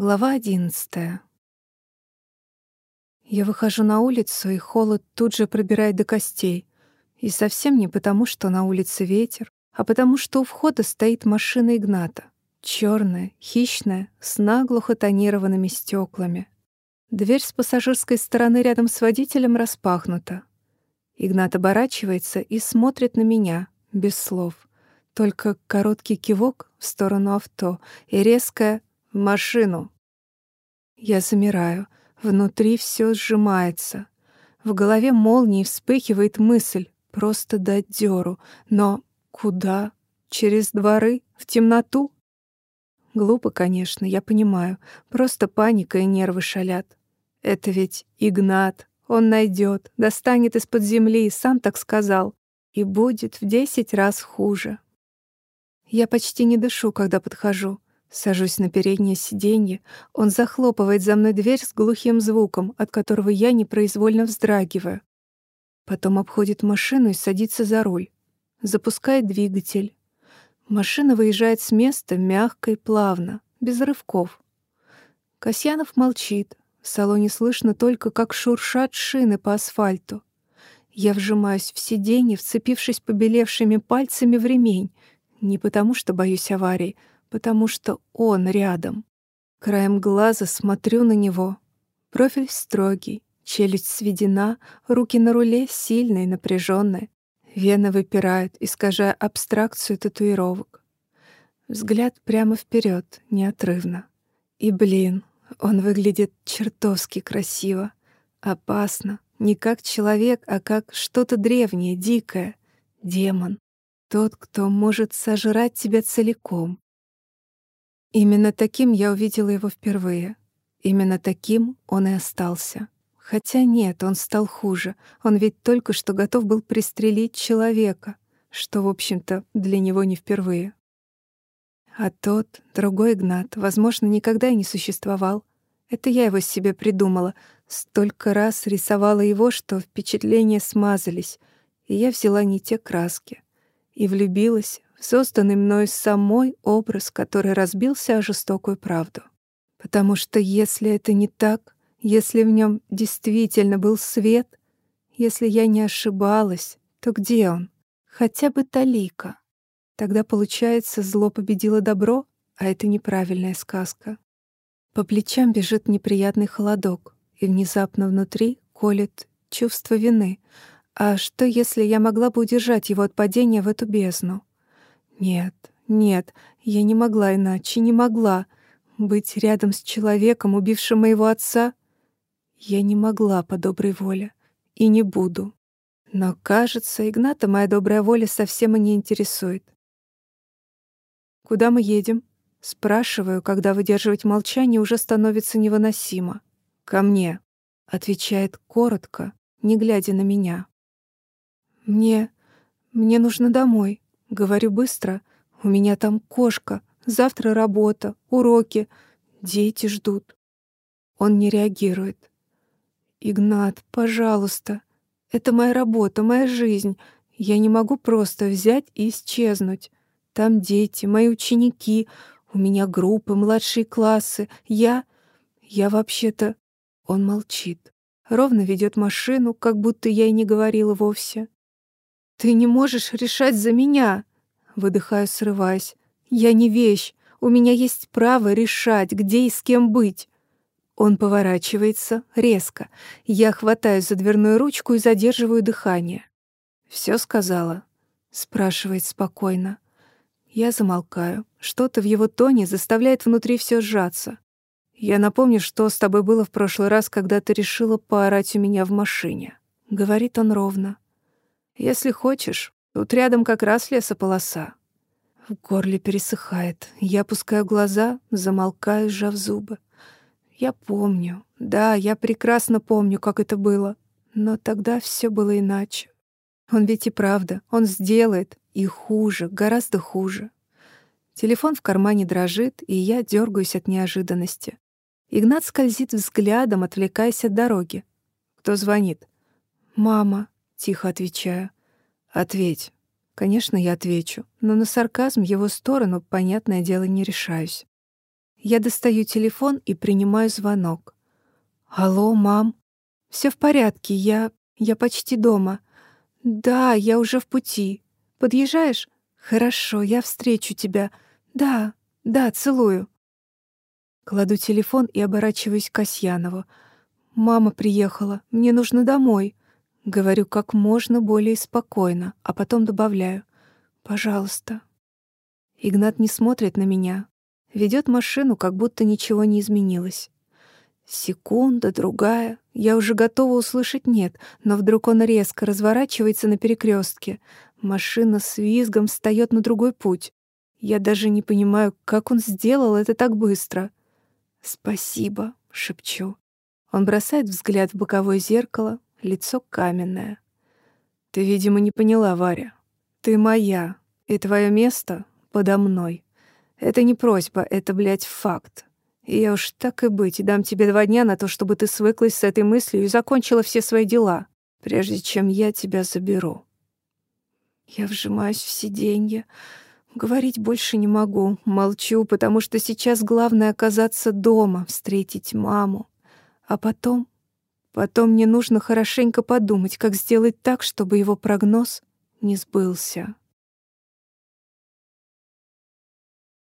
Глава одиннадцатая. Я выхожу на улицу, и холод тут же пробирает до костей. И совсем не потому, что на улице ветер, а потому что у входа стоит машина Игната. черная, хищная, с наглухо тонированными стеклами. Дверь с пассажирской стороны рядом с водителем распахнута. Игнат оборачивается и смотрит на меня, без слов. Только короткий кивок в сторону авто и резкое в машину. Я замираю. Внутри все сжимается. В голове молнией вспыхивает мысль просто дать дёру. Но куда? Через дворы? В темноту? Глупо, конечно, я понимаю. Просто паника и нервы шалят. Это ведь Игнат. Он найдет, достанет из-под земли, сам так сказал. И будет в десять раз хуже. Я почти не дышу, когда подхожу. Сажусь на переднее сиденье, он захлопывает за мной дверь с глухим звуком, от которого я непроизвольно вздрагиваю. Потом обходит машину и садится за руль. Запускает двигатель. Машина выезжает с места мягко и плавно, без рывков. Касьянов молчит. В салоне слышно только, как шуршат шины по асфальту. Я вжимаюсь в сиденье, вцепившись побелевшими пальцами в ремень. Не потому, что боюсь аварии, потому что он рядом. Краем глаза смотрю на него. Профиль строгий, челюсть сведена, руки на руле сильные, напряженные. Вены выпирают, искажая абстракцию татуировок. Взгляд прямо вперед, неотрывно. И, блин, он выглядит чертовски красиво. Опасно. Не как человек, а как что-то древнее, дикое. Демон. Тот, кто может сожрать тебя целиком, Именно таким я увидела его впервые. Именно таким он и остался. Хотя нет, он стал хуже. Он ведь только что готов был пристрелить человека, что, в общем-то, для него не впервые. А тот, другой Игнат, возможно, никогда и не существовал. Это я его себе придумала. Столько раз рисовала его, что впечатления смазались, и я взяла не те краски. И влюбилась созданный мной самой образ, который разбился о жестокую правду. Потому что если это не так, если в нем действительно был свет, если я не ошибалась, то где он? Хотя бы талика. Тогда, получается, зло победило добро, а это неправильная сказка. По плечам бежит неприятный холодок, и внезапно внутри колет чувство вины. А что, если я могла бы удержать его от падения в эту бездну? Нет, нет, я не могла иначе, не могла. Быть рядом с человеком, убившим моего отца, я не могла по доброй воле. И не буду. Но, кажется, Игната моя добрая воля совсем и не интересует. «Куда мы едем?» Спрашиваю, когда выдерживать молчание уже становится невыносимо. «Ко мне», — отвечает коротко, не глядя на меня. «Мне... мне нужно домой», Говорю быстро. У меня там кошка. Завтра работа, уроки. Дети ждут. Он не реагирует. «Игнат, пожалуйста. Это моя работа, моя жизнь. Я не могу просто взять и исчезнуть. Там дети, мои ученики, у меня группы, младшие классы. Я... Я вообще-то...» Он молчит. Ровно ведет машину, как будто я и не говорила вовсе. «Ты не можешь решать за меня!» Выдыхаю, срываясь. «Я не вещь. У меня есть право решать, где и с кем быть». Он поворачивается резко. Я хватаю за дверную ручку и задерживаю дыхание. «Всё сказала?» — спрашивает спокойно. Я замолкаю. Что-то в его тоне заставляет внутри всё сжаться. «Я напомню, что с тобой было в прошлый раз, когда ты решила поорать у меня в машине». Говорит он ровно. Если хочешь, тут рядом как раз лесополоса. В горле пересыхает. Я опускаю глаза, замолкаю, сжав зубы. Я помню. Да, я прекрасно помню, как это было. Но тогда все было иначе. Он ведь и правда, он сделает. И хуже, гораздо хуже. Телефон в кармане дрожит, и я дергаюсь от неожиданности. Игнат скользит взглядом, отвлекаясь от дороги. Кто звонит? «Мама», Тихо отвечаю. «Ответь». Конечно, я отвечу, но на сарказм его сторону, понятное дело, не решаюсь. Я достаю телефон и принимаю звонок. «Алло, мам?» Все в порядке, я... я почти дома. Да, я уже в пути. Подъезжаешь? Хорошо, я встречу тебя. Да, да, целую». Кладу телефон и оборачиваюсь к Касьянову. «Мама приехала, мне нужно домой». Говорю как можно более спокойно, а потом добавляю. «Пожалуйста». Игнат не смотрит на меня. Ведет машину, как будто ничего не изменилось. Секунда, другая. Я уже готова услышать «нет», но вдруг он резко разворачивается на перекрестке. Машина с визгом встает на другой путь. Я даже не понимаю, как он сделал это так быстро. «Спасибо», — шепчу. Он бросает взгляд в боковое зеркало, лицо каменное. «Ты, видимо, не поняла, Варя. Ты моя, и твое место подо мной. Это не просьба, это, блядь, факт. И я уж так и быть, дам тебе два дня на то, чтобы ты свыклась с этой мыслью и закончила все свои дела, прежде чем я тебя заберу». Я вжимаюсь в сиденье. Говорить больше не могу. Молчу, потому что сейчас главное оказаться дома, встретить маму. А потом... Потом мне нужно хорошенько подумать, как сделать так, чтобы его прогноз не сбылся.